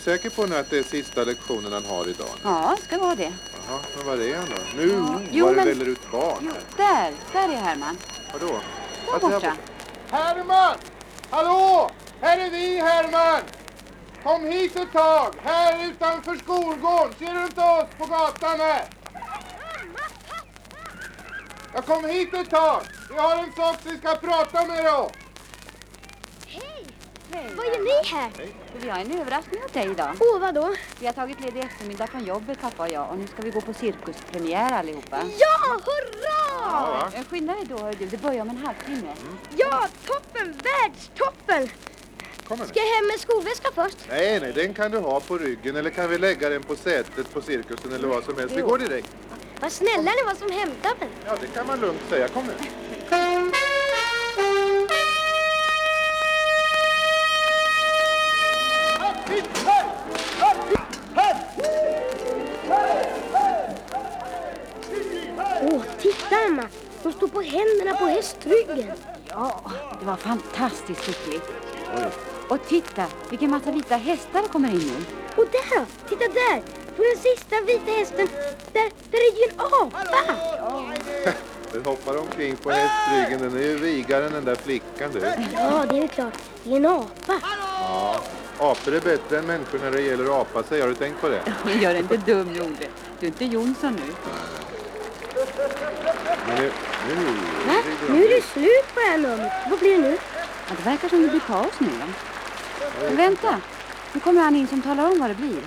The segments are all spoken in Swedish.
säker på nu att det är sista lektionen han har idag? Ja, ska vara det. Jaha, men var är han då? Nu Jo, var det men- väller ut barn Jo, där, där är Herman. Vadå? Där jag- borta. Herman! Hallå! Här är vi Herman! Kom hit ett tag! Här utanför skolgården. Ser du inte oss på gatan här? Jag kom hit ett tag. Vi har en sak vi ska prata med dig om. Hej! Vad gör ni här? Vi har en överraskning åt dig idag. Åh, vadå? Vi har tagit ledig eftermiddag från jobbet, pappa och jag. Och nu ska vi gå på cirkuspremiär allihopa. Ja, hurra! Ja? Eh, Skynda dig då, hör du. Det börjar om en halvtimme. Ja, toppen! Världstoppen! Ska jag hem med skolväska först? Nej, nej, den kan du ha på ryggen eller kan vi lägga den på sätet på cirkusen eller vad som helst. Vi går direkt. Vad snälla ni var som hämtade den. Ja, det kan man lugnt säga. Kom nu. hästryggen. Ja, det var fantastiskt skickligt. Och titta, vilken massa vita hästar kommer in nu. Och där! Titta där! På den sista vita hästen, där, där är ju en apa! Den hoppar omkring på hästryggen. Den är ju vigare än den där flickan du. Ja, det är ju klart. Det är en apa. Ja. Apor är bättre än människor när det gäller apa sig. Har du tänkt på det? Gör inte dum Jorde. Du är inte Jonsson nu. Men nu, Va? Nu är det ut. slut på det här numret. Vad blir det nu? Ja, det verkar som det blir paus nu? Men vänta, nu kommer han in som talar om vad det blir.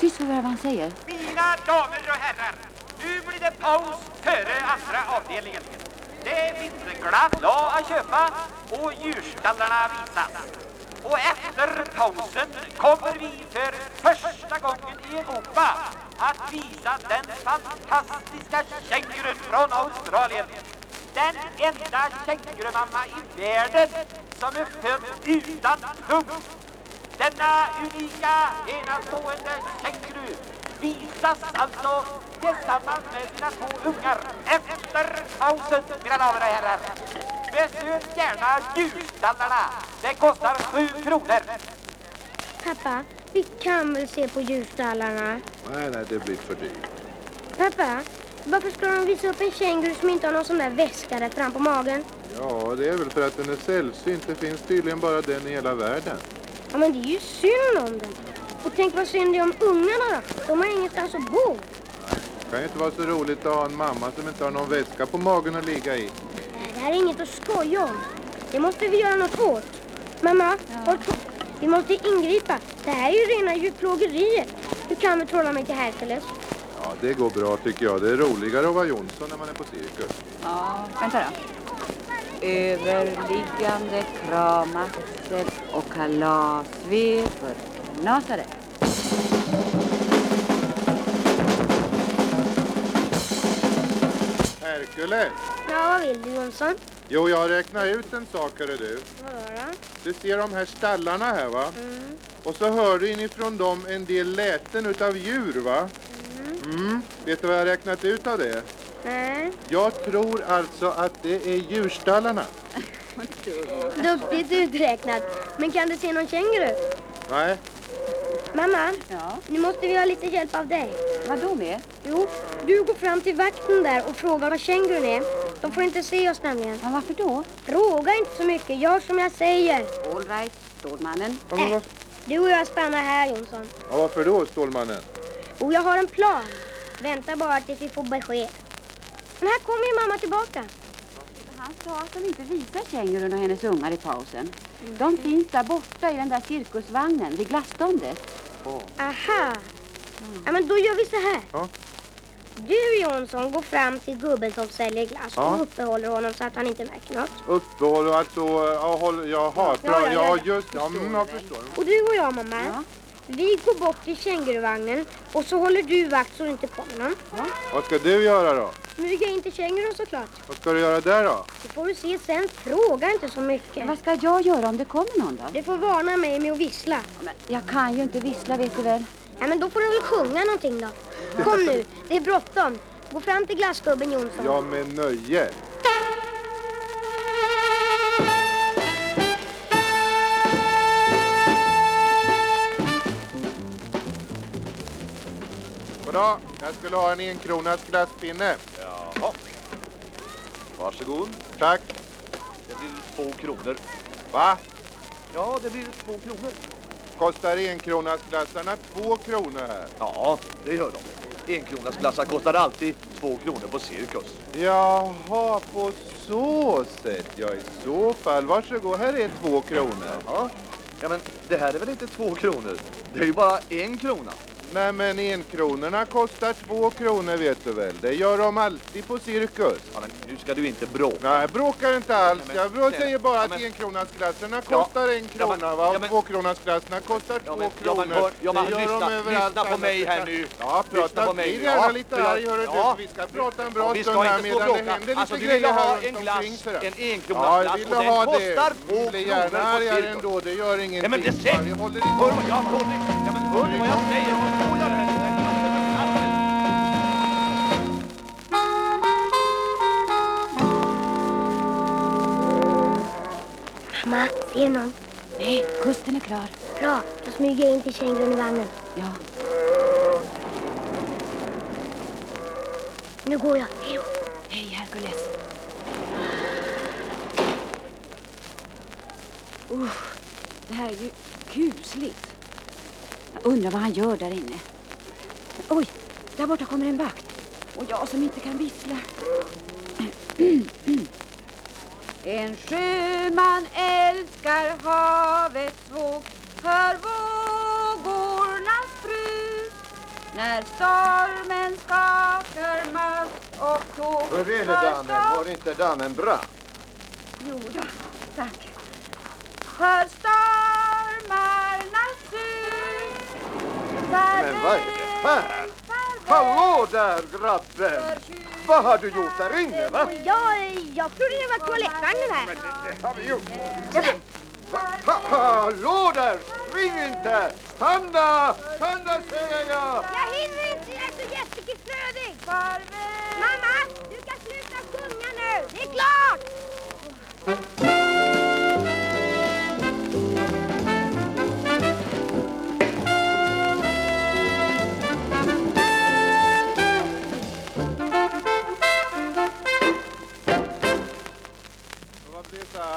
Tyst för vad han säger. Mina damer och herrar, nu blir det paus före andra avdelningen. Det finns glass att köpa och djurstallarna visas. Och efter pausen kommer vi för första gången i Europa att visa den fantastiska kängurun från Australien. Den enda kängurumamma i världen som är född utan pung. Denna unika, enastående känguru visas alltså tillsammans med sina två ungar efter pausen, mina damer och herrar. Besök gärna djurstallarna. Det kostar sju kronor. Pappa, vi kan väl se på djurstallarna? Nej, nej, det blir för dyrt. Pappa, varför ska de visa upp en känguru som inte har någon sån där väska där fram på magen? Ja, det är väl för att den är sällsynt. Det finns tydligen bara den i hela världen. Ja, men det är ju synd om den. Och tänk vad synd det är om ungarna då. De har ingenstans att bo. Det kan ju inte vara så roligt att ha en mamma som inte har någon väska på magen att ligga i. Det här är inget att skoja om. Det måste vi göra något åt. Mamma, håll på. Vi måste ingripa. Det här är ju rena djurplågeriet. Du kan väl trolla mig till Hercules? Ja, det går bra tycker jag. Det är roligare att vara Jonsson när man är på cirkus. Ja, vänta då. Överliggande kramaxel och kalasvev för. Herkules! Ja, vad vill du Jonsson? Jo, jag har räknat ut en sak, hörru du. Vadå då? Du ser de här stallarna här, va? Mm. Och så hör du inifrån dem en del läten utav djur, va? Mm. Vet du vad jag har räknat ut av det? Nej. Jag tror alltså att det är djurstallarna. Duktigt uträknat. Men kan du se någon känguru? Nej, Mamma, Ja, nu måste vi ha lite hjälp av dig. vad då med? Jo, du går fram till vakten där och frågar var kängurun är. De får inte se oss nämligen. Ja, varför då? Fråga inte så mycket, gör som jag säger. All right, Stålmannen. vad, Du och jag stannar här Jonsson. ja, varför då, Stålmannen? Och jag har en plan. Vänta bara tills vi får besked. Men här kommer ju mamma tillbaka. Han sa att de inte visar kängurun och hennes ungar i pausen. De finns där borta i den där cirkusvagnen vid glasståndet. Aha. Ja, men då gör vi så här. Ja. Du Jonsson går fram till gubben som säljer glass Ja. och uppehåller honom så att han inte märker något. Uppehåll och alltså, ja, håll, jaha, Ja, bra, ja, ja, ja. just ja, mm, jag förstår. Och du och jag mamma, Ja. vi går bort till känguruvagnen och så håller du vakt så det inte kommer någon. Vad ska du göra då? Smyga in till kängurun såklart. Vad ska du göra där då? Det får du se sen. Fråga inte så mycket. Men vad ska jag göra om det kommer någon då? Du får varna mig med att vissla. Men jag kan ju inte vissla vet du väl. Nej, men då får du väl sjunga någonting då. Kom nu, det är bråttom. Gå fram till glassgubben Jonsson. Ja, med nöje. Goddag, jag skulle ha en enkronas glasspinne. Jaha. Varsågod. Tack. Det blir två kronor. Va? Ja, det blir två kronor. Kostar enkronasglassarna två kronor här? Ja, det gör de. Enkronasglassar kostar alltid två kronor på Cirkus. Jaha, på så sätt. Ja, i så fall. Varsågod, här är två kronor. Ja. ja, men det här är väl inte två kronor? Det är ju bara en krona. Nej, men enkronorna kostar två kronor vet du väl. Det gör de alltid på cirkus. Ja, men nu ska du inte bråka. Nej, jag bråkar inte alls. Nej, men- Jag nej, säger bara ja, att men- enkronasglassarna Ja, kostar en ja, men- krona, va? ja, Och men- tvåkronasglassarna kostar Ja, två men- ja, kronor. men ja, men Det gör lyssna- de överallt lyssna på mig här nu. Ja, prata. Bli gärna Ja, lite jag- arg, hörru ja. du. Vi ska prata en bra Ja, stund här medan det händer lite Alltså, grejer här runt omkring. en Ja, enkronasglass jag och den kostar två Bli kronor gärna på argare Cirkus. ändå, det gör ingenting. Ja, men det Ja, säger... vi håller jag, hör, vad jag säger? Mamma, ser någon? Nej, kusten är klar. Bra, då smyger jag in till kängurun i vagnen. Ja. Nu går jag. Hej då. Hej, Herkules. Usch, det här är ju kusligt. Undrar vad han gör där inne. Oj, där borta kommer en vakt. Och jag som inte kan vissla. En sjöman älskar havets våg Hör vågornas brus När stormen skakar mast och tåg Hur är det storm- Var inte damen bra? Jo då, tack. Hör det här? Hallå där grabben! Vad har du gjort där inne va? Jag, jag trodde det var toalettvagnen här. Det har vi gjort. Men det- Va- ha- Hallå där! Spring inte! Stanna! Stanna säger jag! Jag hinner inte, jag är så jättekissnödig. Mamma,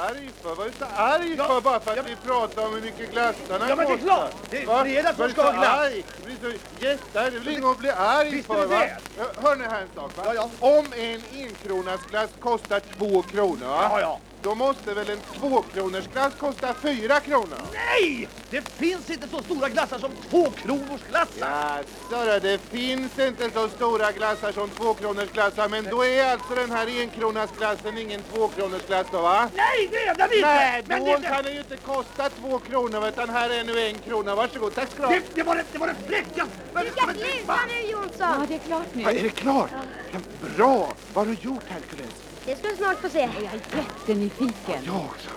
arg för? Vad är du så arg för bara för att vi pratar om hur mycket glassarna Ja, men det är kostar? klart. Det är Va? fredag som ska ha glass. arg? Du blir så jättearg. Det är väl inget att bli arg Visste för va? Ja, Hör ni här en sak va? Ja, ja. Om en enkronasglass kostar två kronor va? Ja, ja. Då måste väl en tvåkronorsglass kosta fyra kronor? Nej! Det finns inte så stora glassar som tvåkronorsglassar. Jaså då, det finns inte så stora glassar som tvåkronorsglassar men då är alltså den här enkronasglassen ingen tvåkronorsglass då va? Nej, det är den inte! Nej, Men då det, kan den ju inte kosta två kronor utan här är nu en krona. Varsågod, tack ska du ha. det, det var det, det var det fräckaste! Du ska sluta nu Ja, Jonsson. det är klart nu. Ja, är det klart? Ja, bra! Vad har du gjort Hercules? Det ska du snart få se. Jag är jättenyfiken. Jag också.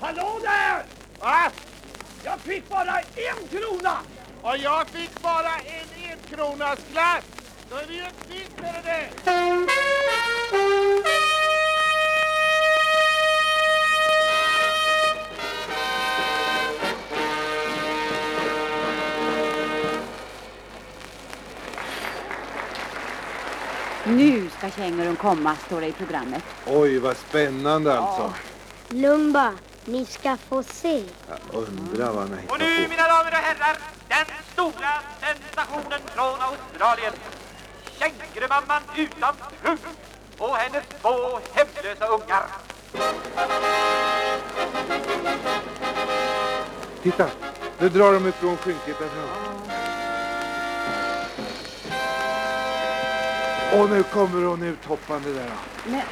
Hallå där! Va? Jag fick bara en krona! Och jag fick bara en enkronasglass! Då är vi ju kvitt med det Nu ska kängurun komma, står det i programmet. Oj, vad spännande alltså. Lugn bara. Ni ska få se. Jag undrar vad han har Och nu, mina damer och herrar, den stora sensationen från Australien. Kängurumamman utan trumf och hennes två hemlösa ungar. Titta, nu drar de ifrån skynket där fram. Och nu kommer hon uthoppande där. Men,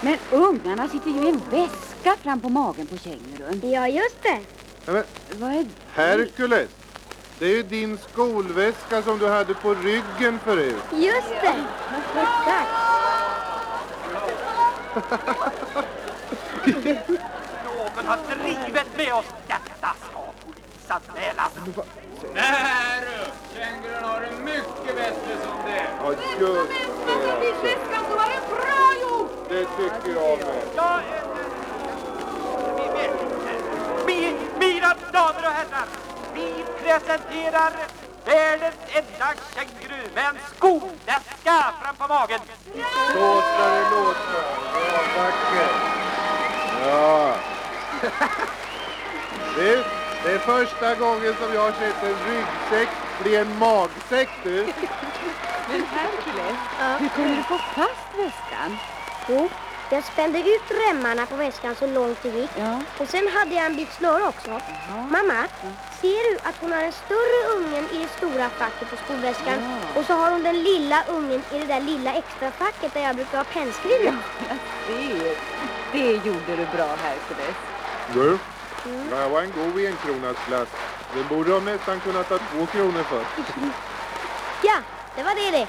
men ungarna sitter ju i en väska fram på magen på kängurun. Ja, just det. Ja, men, Vad är Hercules, det är ju din skolväska som du hade på ryggen förut. Just det. Exakt. Någon har drivit med oss. Polisanmälas. Nej du, kängurun har det mycket bättre som det är. Ja, just det. väskan så var det bra gjort! Det tycker jag med. Ja, eh, mi- mi- mina damer och herrar, vi presenterar världens enda känguru med en skoväska framför magen. Så ska det låta. Ja, vackert. Ja. Du, det är första gången som jag har sett en ryggsäck bli en magsäck du. Men Herkules, hur kunde du få fast väskan? Jo, jag spände ut remmarna på väskan så långt det gick. Ja. Och sen hade jag en bit snöre också. Mamma, ser du att hon har den större ungen i det stora facket på skolväskan? Ja. Och så har hon den lilla ungen i det där lilla extra facket där jag brukar ha pennskriv. Det, det gjorde du bra, Herkules. Du, Mm. det här var en god enkronasglass. Den borde de nästan kunna ta två kronor för. Ja, det var det det.